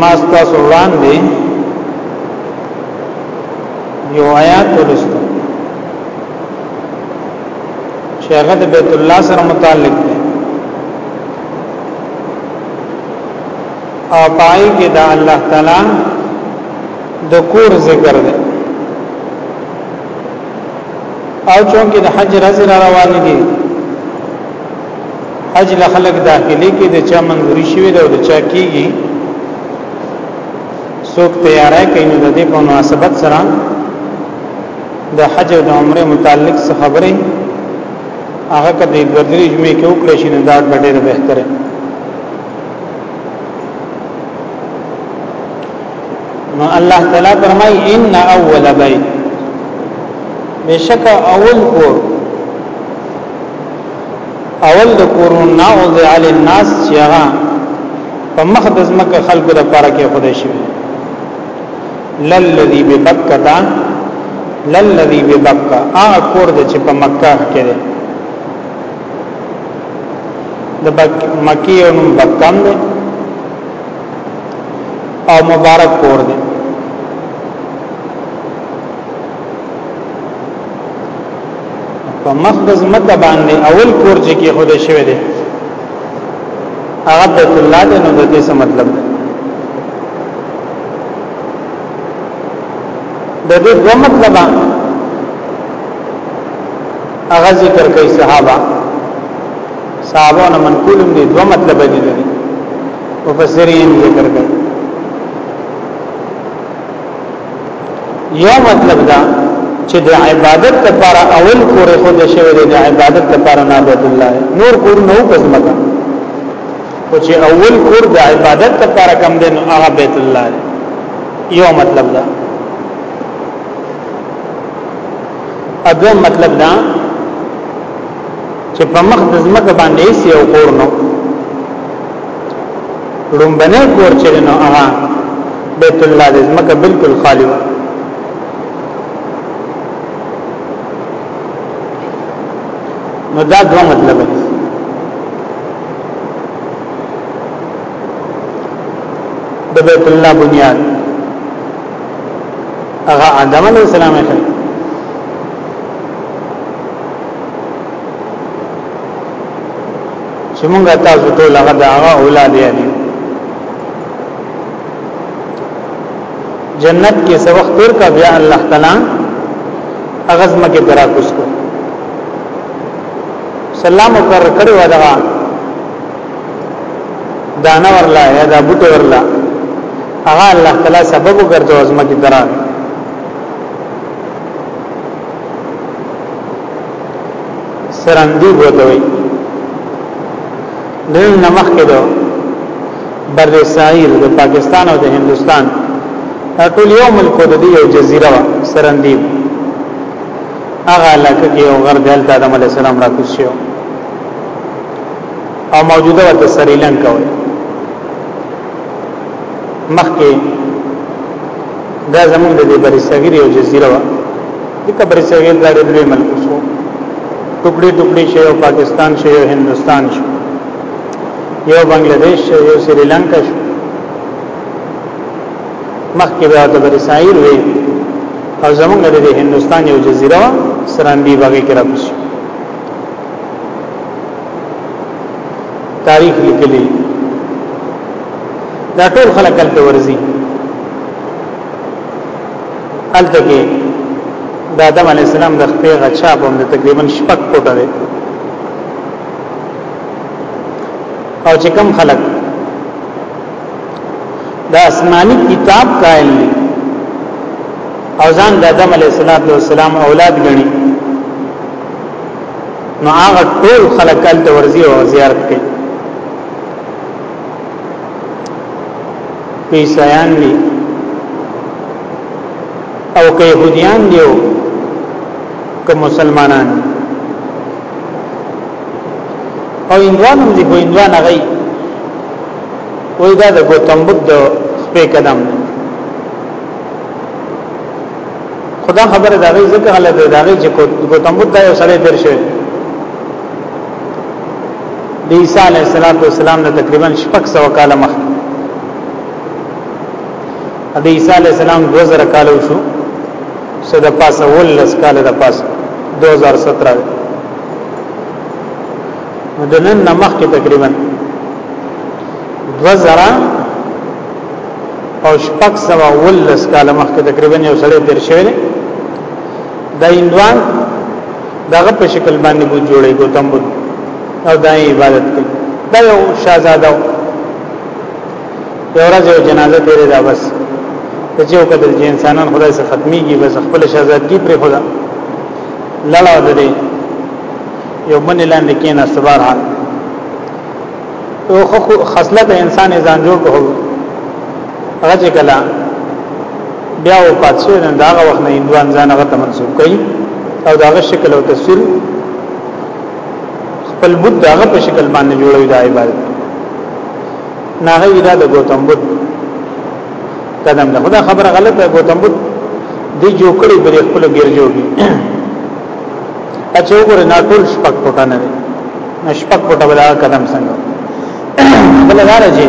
ما ستاسو وړاندې یو آیات ولستو چې هغه د بیت الله سره متعلق دی او پای کې دا الله تعالی د کور ذکر دی او چونکه د حج رز روان دي حج له خلق داخلي کې د چا منځوري شوی دی او د چا کیږي څوک تیارای کوي نو د دې په مناسبت سره د حج او د عمره متعلق څه خبرې هغه کدی ګردري جمعې کې وکړې شي نو دا ډېر بهتره نو الله تعالی فرمای ان اول بیت بشک اول کور اول د کورونا او د علی الناس چې هغه په مخ د زمکه خلکو د پاره کې خدای شي للذي ببکه دا للذي ببکه ا کور د چې په مکه کې دی د مکی او نوم بکم دی او مبارک کور دی په مخ د زمکه باندې اول کور چې کې خود شوی دی هغه بیت الله دی نو د دې څه مطلب دی د دې دوه مطلب هغه ذکر کوي صحابه صحابه نه منقول دي دوه مطلب دي دي مفسرین ذکر کوي یو مطلب دا چې د عبادت لپاره اول کور خو د شوی د عبادت لپاره نه عبادت الله نور کور نو پزمکه او چې اول کور د عبادت لپاره کم دین هغه بیت الله یو مطلب دا اګه مطلب دا چې په مخ د زمکه باندې یې یو کور نو لومبنه کور چې نو هغه بیت الله د زمکه بالکل خالی و نو دا دوه مطلب دی د بیت الله بنیاد هغه آدم علیه السلام ته چې موږ تاسو ته لغه دا اولاد یې جنت کې څو وخت تیر کا بیا الله تعالی اغاز مکه درا کوس کو سلام پر کړو دغه دانه ورلا یا دا بوټ ورلا هغه الله تعالی سبب وګرځو ازمه کې درا سرندیب وته وي دین نمخ کې دو بر ساحل د پاکستان او د هندستان ټول یو ملک د دې یو جزیره وا سرندیب هغه علاقه کې یو غر دلته آدم علی السلام را کوز شو او موجوده وته سریلانکا وي مخکې دا زمونږ د بری صغیر یو جزیره وا دي کبر سوي دا ډېر لوی ملک شو ټوکړي ټوکړي شي او پاکستان شي او هندستان شي یو بنگلاديش شي یو سریلانکا شي مخکې به د برسایل وي او زمونږ د هندستان یو جزیره سراندی باغې کې راپسې تاریخ لیکلی دا ټول خلک کلته ورزي الته کې د آدم علی السلام د خپل غچا په هم تقریبا شپږ کوټه ده او چې کم خلک د آسماني کتاب قائل دي او ځان د آدم علی السلام اولاد غني نو هغه ټول خلک کله ورزي او زیارت کوي که عیسایان دي او که يهوديان دي او که مسلمانان دي او اندوان هم دي خو اندوان هغه وي دا د ګوتم بدھ په قدم دی خدا خبره دا غي ذکر غلط دی دا غي چې ګوتم بدھ یو سره تیر شوی د عیسی علیه السلام نه تقریبا شپږ سو کال مخکې د عیسی علیه السلام 2000 کال شو صد پاسه ولس کال د پاسه 2017 د نن نمخ کې تقریبا 2000 او شپږ سو ولس کال مخکې تقریبا یو سړی تیر شوی دا هندوان دغه په شکل باندې بوت جوړي ګوتم بوت او دای عبادت کوي دا یو شاهزاده یو ورځ یو جنازه تیرې دا بس ته چې وکړل چې انسانان خدای سره ختميږي بس خپل شاهزادګي پر خدا لړاو دې یو من لاندې کې نه صبر حال او خو خصلت انسان ځان جوړ کړو هغه چې کله بیا و پاتسو نه دا هغه وخت نه هندوان ځان هغه ته منسوب کوي او دا هغه شکل او تصویر خپل بود دا هغه په شکل باندې جوړوي دا عبادت نه هغه دا د ګوتم بود قدم ده خدا خبره غلطه ده ګوتم بود دی جو کړي بری خپل ګرځو دي اچھا وګوره نا ټول شپک پټا نه دي نشپک پټا بلا قدم څنګه بل غاره جی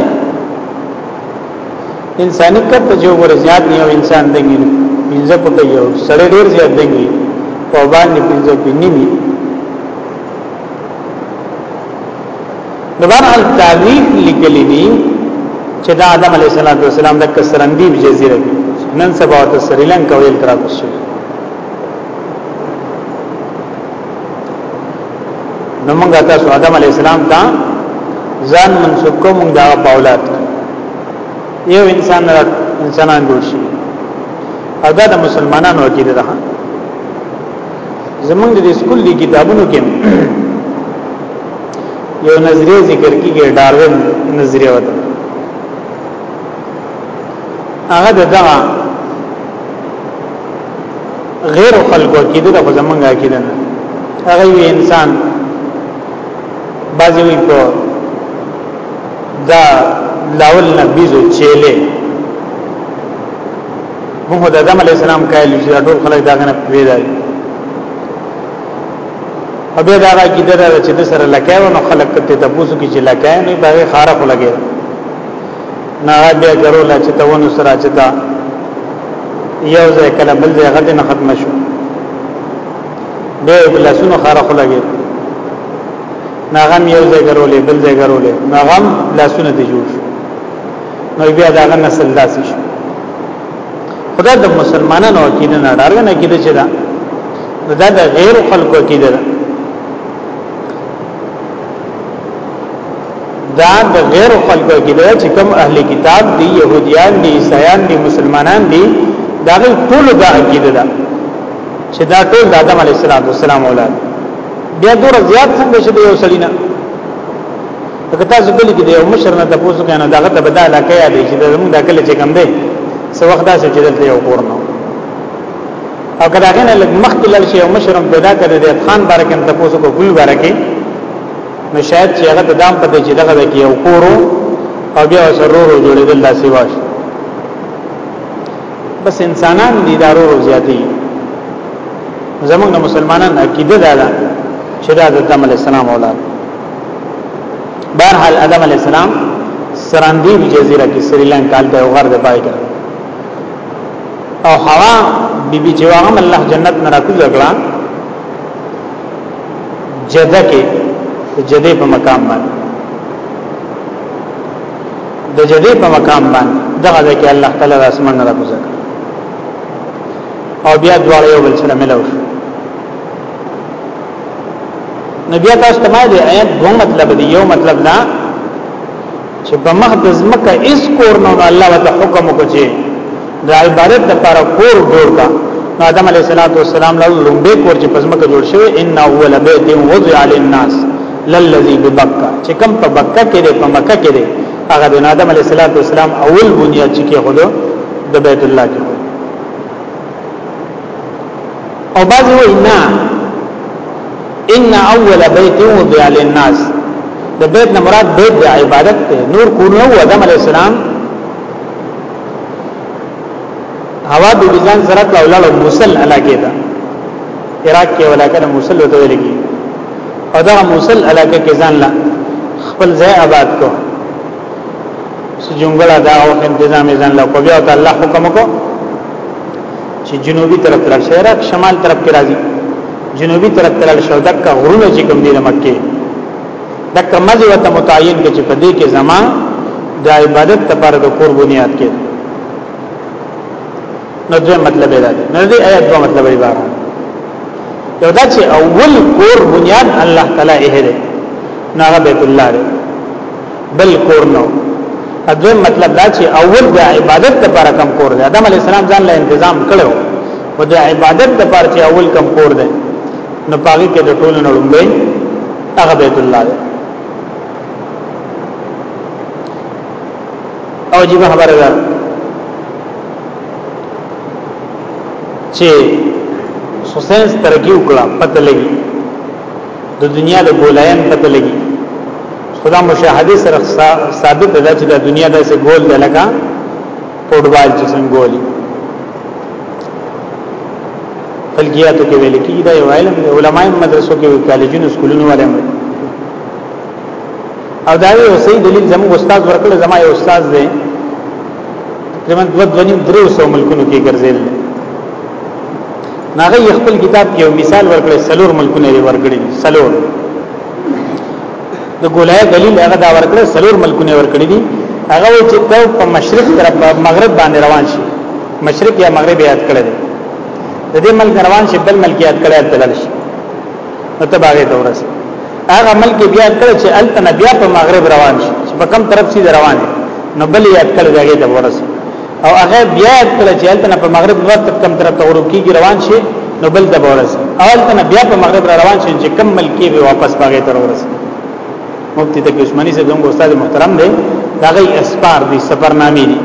انساني کټ ته جو ور زیات یو انسان دنګي پنځه فوټ یو سړی ډیر زیات دنګي په باندې پنځه فوټ نیمي نبان حال تاریخ لکلی دی چې دا آدم علیه السلام د کسرندی بجزیره دی نن سبا ته سریلنکا ویل تراکوس شوی نو موږ تاسو آدم علی السلام ته ځان منسوب کوم دا په اولاد یو انسان را انسانان جوړ شي ادا د مسلمانانو عقیده ده زمونږ د سکول دی کتابونو کې یو نظریه ذکر کیږي ډاروین نظریه وته هغه دغه غیر خلقو عقیده ده زمونږ عقیده نه هغه وی انسان بعضی وی په دا لاول نه بیزو چیلې موږ د آدم علی السلام کایل چې ټول خلک دا غنه پیدا دي او بیا دا عقیده ده چې د سره لکه نو خلک ته تاسو کې چې لکه نه باغې خارق لګي نه بیا ګرو لا چې ته ونه سره چې تا یو ځای کله بل ځای غټ نه ختم شو به بلاسونو خاره خلګي ناغم یو ځای ګرولې بل ځای ګرولې ناغم لاسونه دي جوړ شو نو بیا داغه نسل داسې شو خدا د مسلمانانو عقیده نه ډارګه نه کیده چې دا دا د غیر خلکو عقیده ده دا د غیر خلکو عقیده چې کوم اهل کتاب دي يهوديان دي عیسایان دي مسلمانان دي دا ټول دا عقیده ده چې دا ټول د آدم علی السلام اولاد بیا دور زیات څنګه شې یو سړینا که تاسو کلی کې یو مشر نه تاسو کنه دا غته بدا علاقه یا دي چې زموږ دا کلی چې کم دی سو وخت دا چې دلته یو کور نه او کله غنه لګ مخکې لړ شي یو مشرم پیدا کړی د خان بارکه تاسو کو ګل بارکه نو شاید چې هغه دام پته چې دغه کې یو کورو او بیا سرورو جوړېدل داسې واش بس انسانان دي دارو زیاتی زمونږ د مسلمانانو عقیده دا ده چې دا د آدم علی السلام اولاد بهرحال آدم علی السلام سراندیب جزیره کې سریلانکا ته یو غر د پای کړ او هوا بیبي چې واغم الله جنت نه راکوز کړه جده کې جده په مقام باندې د جدې په مقام باندې دغه ځکه الله تعالی د اسمان نه راکوزه او بیا دواړه یو بل سره ملو شو نبی تاسو ته ما دې آیت دوه مطلب دی یو مطلب دا چې په مخ د زمکه اس کور نو الله وته حکم وکړي د عبارت لپاره کور جوړ کا آدم علیه السلام له لومبه کور چې پزمکه جوړ شوی ان اول بیت وضع للناس للذي ببکه چې کم په بکه کې دی په مکه کې دی هغه د آدم علیه السلام اول بنیاد چې کې خود د بیت الله کې او بعضی وای نه ان اول بیت وضع للناس د بیت نه مراد بیت د عبادت ته نور کورونه و آدم علی السلام هوا د ځان سره کړه ولړ موصل علاقه ده عراق کې علاقه موصل وته ویلګي او دا موصل علاقه کې ځان لا خپل ځای آباد کو سجونګړه دا او تنظیم ځان له کو بیا ته الله حکم کو چې جنوبي طرف تر شهرک شمال طرف کې راځي جنوبي طرف تر شو دک غرونه چې کوم دي د مکه دک مزه وته متعین کې چې په دې کې زما د عبادت لپاره د کور بنیاد کې نو دې مطلب دی نه دې آیات په مطلب دی بار یو دا چې اول کور بنیاد الله تعالی یې دی نه بیت الله دی بل کور نو اځم مطلب دا چې اول د عبادت لپاره کم کور دی آدم علی السلام ځان له تنظیم کړو او د عبادت لپاره چې اول کم کور دی نو پاګه کې د ټولو نړم به هغه بیت الله دی او جیب خبره ده چې حسین ترقی وکړه پته لګي د دنیا د ګولایم پته لګي خدا مشاهده سره ثابت ده چې د دنیا د سه ګول ده لکه فوټبال چې څنګه ګولي فلکیاتو کې ویل کېږي دا یو علم دی علماي مدرسو کې کالجونو سکولونو والے هم او دا یو صحیح دلیل زموږ استاد ورکړ زما یو استاد دی تقریبا 2 دنیم درو سو ملکونو کې ګرځېدل ناغه یې خپل کتاب کې یو مثال ورکړی سلور ملکونه یې ورکړي سلور د ګولای دلیل هغه دا ورکړی سلور ملکونه ورکړي دي هغه وایي چې ته په مشرق طرف مغرب باندې روان شي مشرق یا مغرب یاد کړی دی د دې ملک روان شي بل ملک یاد کړی دلل شي نو ته باغې ته ورسې هغه ملک بیا کړ چې التنه بیا په مغرب روان شي چې په کم طرف سي روان نو بل یاد کړی دغه ته ورسې او هغه بیا کله چې التنه په مغرب وخت کم طرف ته غروب کیږي روان شي نو بل د بورس التنه بیا په مغرب را روان شي چې کم ملکی به واپس باغې تر ورس مفتی د دشمنی سے زموږ استاد محترم دی دا غي اسپار دی سفرنامې دي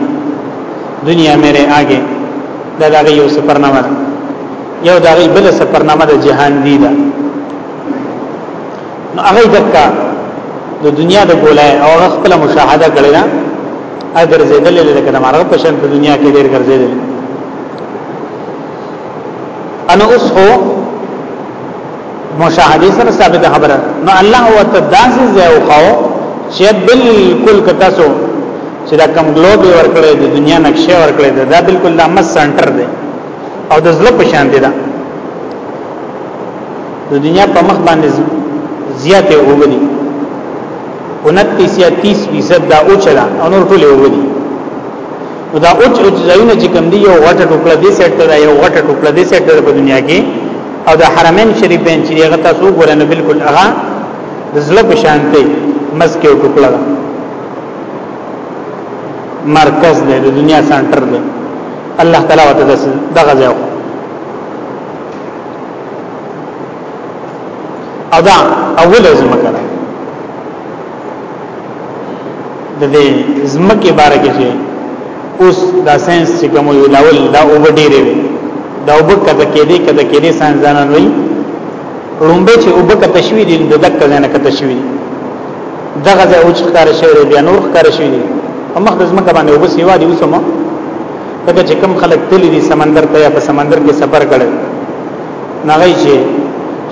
دنیا میرے آگے دا دا غي یو سفرنامه ده یو دا غي بل سفرنامه د جهان دی دا نو هغه دکا د دنیا د ګولای او خپل مشاهده کړی اگر زیدل لکه د مرغ په شان په دنیا کې ډیر ګرځیدل انا اوس هو مشاهده سره ثابت خبره نو الله هو تداس زیو خو چې بالکل کتا سو چې دا کم ګلوب ورکړې د دنیا نقشه ورکړې دا بالکل د امس سنټر دی او د زړه په شان دی دا د دنیا په مخ باندې زیاته وګړي 29 یا 30 فیصد دا اوچ ده او نور ټول یو دي نو دا اوچ اوچ ځایونه چې کوم دي یو غټه ټوکړه دي سیټ ته یو غټه ټوکړه دي سیټ ته په دنیا کې او د حرمین شریفین چې هغه تاسو ګورئ نو بالکل هغه د زړه په شان دی مسکه او ټوکړه ده مرکز دی د دنیا سنټر دی الله تعالی وتعالى دغه ځای ادا اول زمکه ده د دې زمکه باره کې چې اوس دا ساينس چې کوم یو لاول دا او ډېرې وي دا او بکه د کې دې کده کې دې ساينس ځانان وي رومبه چې او بکه تشوي دي د دک ځانه کې تشوي دغه ځای اوچ کار شوی بیا نور کار شوی دي هم مخ د زمکه باندې وبس یو دی اوسمه لکه چې کم خلک تللی دي سمندر ته یا په سمندر کې سفر کړي نغی چې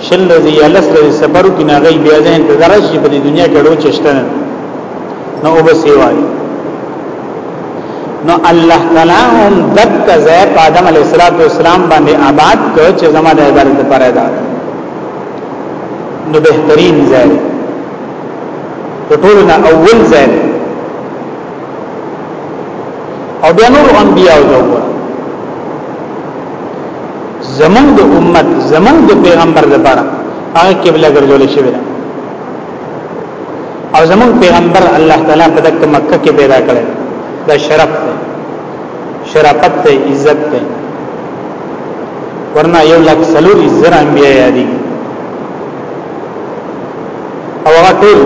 شل ورځې یا لس ورځې سفر وکړي نغی بیا ځین ته درش په دې دنیا کې ډو چشته نه نو وبسې وای نو الله تعالی هم دک زې آدم علی السلام باندې آباد کو چې زما د عبادت پر ادا نو بهترین ځای ټول نه اول ځای او بیا نور انبیاء وګورئ زمون د امت زمون د پیغمبر لپاره هغه قبله ګرځول شوی ده او زمون پیغمبر الله تعالی په دک مکه کې پیدا کړی دا شرف ده شرافت ده عزت ده ورنه یو لک سلور زر انبیاء یادی او هغه ټول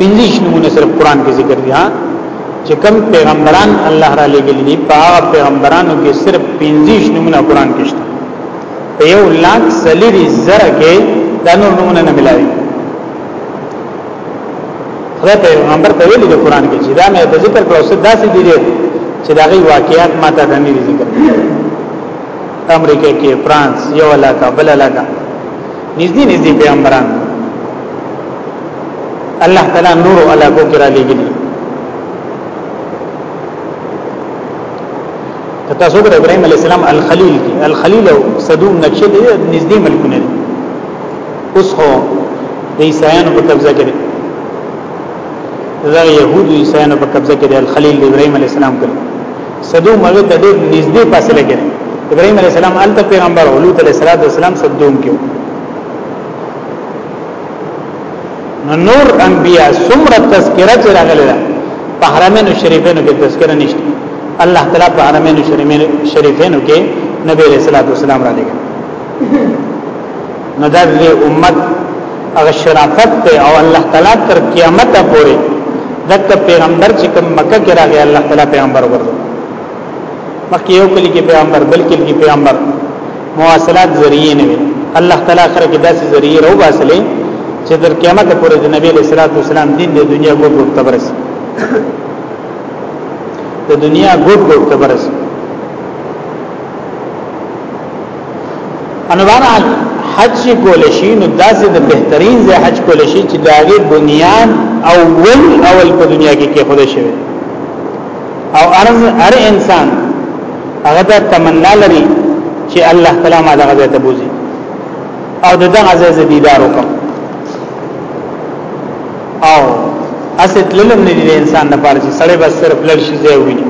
پنځیش نمونه صرف قران کې ذکر دي ها چې کوم پیغمبران الله را لګل دي په هغه پیغمبرانو کې صرف پنځیش نمونه قران کې شته په یو لاک سلیری زره کې دا نور نمونه نه ملایي خدای پیغمبر ته ویلي د قران کې چې دا مې د ذکر کړو څه داسې دي چې دا غي واقعیات ماته د نه ذکر امریکا کې فرانس یو علاقہ بل علاقہ نږدې نږدې پیغمبران الله تعالی نور علاقو کې را لېږلي تاسو ګره ابراهيم عليه السلام الخليل دي الخليل او صدوم نقشه دي نږدې ملکونه دي اوس هو د عیسایانو په قبضه کې دا يهودي عیسایانو په قبضه کې الخليل ابراهيم عليه السلام کړ صدوم هغه ته ډېر نږدې فاصله کې ابراهيم عليه السلام انت پیغمبر او لوط عليه السلام صدوم کې نو نور انبیا څومره تذکرہ چې راغلی ده په حرمین شریفینو کې تذکرہ نشته الله تعالی په حرمین شریفینو کې نبی رسول الله صلی الله علیه وسلم را لګی نو د امت هغه شرافت ته او الله تعالی تر قیامت پورې دغه پیغمبر چې کوم مکه کې راغی الله تعالی پیغمبر ورته مکه یو کلی کې پیغمبر بلکې کې پیغمبر مواصلات ذریعہ نه وي الله تعالی اخر کې داسې ذریعہ رو باسلې چې تر قیامت پورې د نبی له صلوات والسلام دین د دنیا ګور ګور تبرس د دنیا ګور ګور تبرس انو بهرحال حج کول شي نو داسې د بهترین ځای حج کول شي چې داغه بنیان اول اول په دنیا کې کې خود شوی او ارز هر انسان هغه ته تمنا لري چې الله تعالی ما دغه ځای ته بوزي او دغه ځای ز دیدار وکم او اسه تللم نه دي انسان د پاره چې سړی بس صرف لړ شي ځای ویني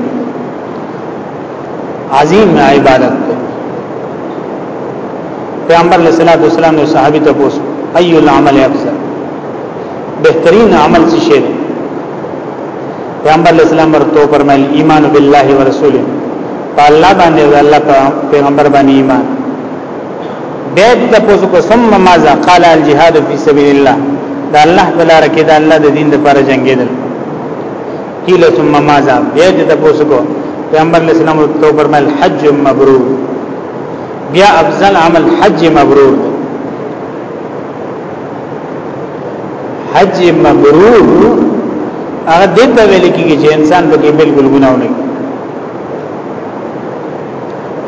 عظیم عبادت دی پیغمبر علیہ الصلوۃ والسلام نو صحابي ته پوښت اي العمل افضل بهترین عمل څه شی دی پیغمبر علیہ السلام ورته فرمایل ایمان بالله ورسوله په الله باندې او الله پیغمبر باندې ایمان به د پوسو کو ثم ماذا قال الجهاد فی سبیل الله دا الله تعالی رکه دا الله د دین لپاره جنگیدل قیل ثم ماذا بیا چې تاسو کو پیغمبر علیہ السلام تو فرمایل حج مبرور بیا افضل عمل حج مبرور حج مبرور هغه دې ته ویل کېږي چې انسان به بالکل ګناه نه کوي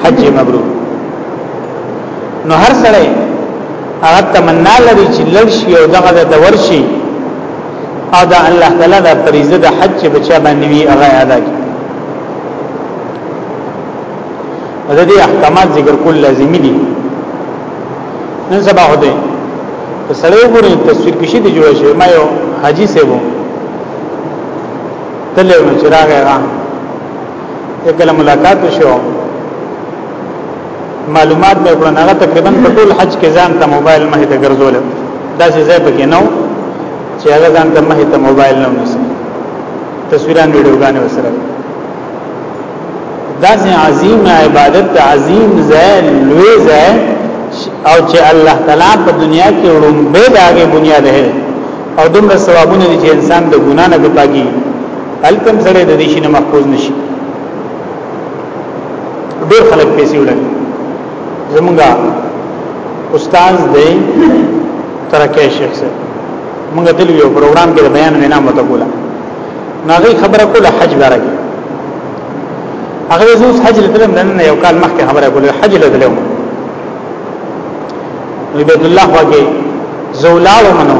حج مبرور نو هر سره هغه تمنا لري چې لږ شي او دغه د ورشي او دا الله تعالی دا فریضه د حج چې بچا باندې وی هغه ادا کی د دې احکامات ذکر کول لازمی دي نن سبا هده په سړی ګورې تصویر کې شي د جوړ شي ما یو حاجی سیبو تلې نو چراغ هغه کله ملاقات وشو معلومات مې کړو هغه تقریبا په ټول حج کې ځان ته موبایل مه ته ګرځول دا چې ځای پکې نو چې هغه ځان ته مه ته موبایل نه ونیسي تصویران ویډیوګانې وسره دا چې عظیم عبادت ته عظیم ځای لوی ځای او چې الله تعالی په دنیا کې وړومبه داګه بنیاد ده او دومره ثوابونه دي چې انسان د ګنا نه پاکي الکم سره د دې شي نه محفوظ نشي ډېر خلک پیسې ولګي زمونږه استاد دی ترکه شیخ سره موږ دل یو پروګرام کې بیان وینا مته کوله ناغي خبره کوله حج لرګي هغه زوس حج لتلم نن یو کال مخکې خبره کوله حج لتلم عبد الله واګي زولال منو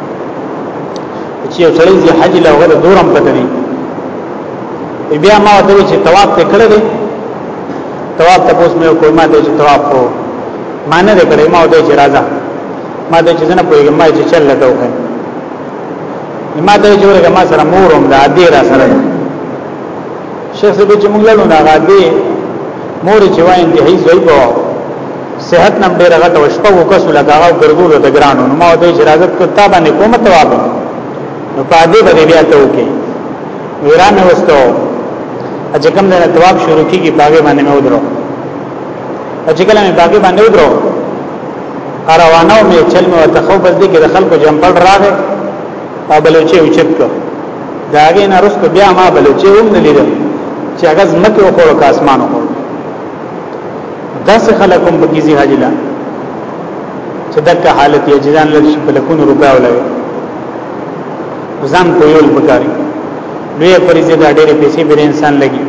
چې یو سړی چې حج له وغه دورم پته نه بیا ما ته چې طواف ته کړل دي طواف ته پوس مې کوی ما ته چې طواف کو ما نه کړې ما ته چې راځه ما ته چې نه پوهیږم ما چې چل لټو کړ ما ته چې ورګه ما سره مور هم د عادي را سره شیخ سبي چې موږ له نه غادي مور چې وای انتهایی زوی په صحت نم ډیر غټ او شپه وکس لګا او ګرځول د ګرانو نو ما د اجازه کو تا باندې کوم تواب نو پادې باندې بیا ته وکي ویران وستو چې کوم د تواب شروع کیږي باغې باندې مې ودرو چې کله مې باغې باندې ودرو روانو مې چل مې ورته خو بس دې کې د خلکو جمپل راغې او بلوچې اوچت کو داګه نه رسته بیا ما بلوچې هم نه لیدل چې هغه زمکه او خور کا اسمان خور داسې خلک هم پکې زی حاجی لا چې دغه حالت یې ځان لږ په لکونو روپیا ولګي ځان په یو بګاری لوی فریضه دا ډېرې پیسې به انسان لګي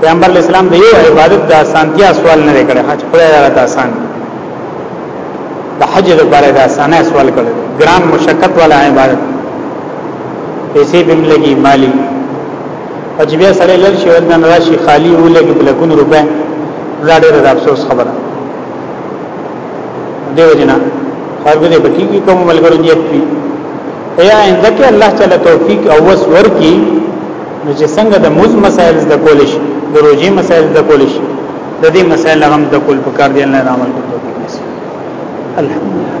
پیغمبر اسلام د یو عبادت د اسانتیا سوال نه کړي حج خدای راته آسان دی د حج لپاره دا اسانه سوال کړي ګران مشقت والا عبادت پیسې به لګي مالی او چې بیا سړی لږ شي ودن راشي خالی ولګي بلکون روپه دا ډېر د افسوس خبره دیو جنا خرګ دې بکی کی کوم ملګرو نیت پی یا انده کې الله تعالی توفیق او وس ورکی نو چې څنګه د موز مسائل د کول شي د روزي مسائل د کول شي د دې مسائل هم د کول په کار دی الله عمل کوي الحمدلله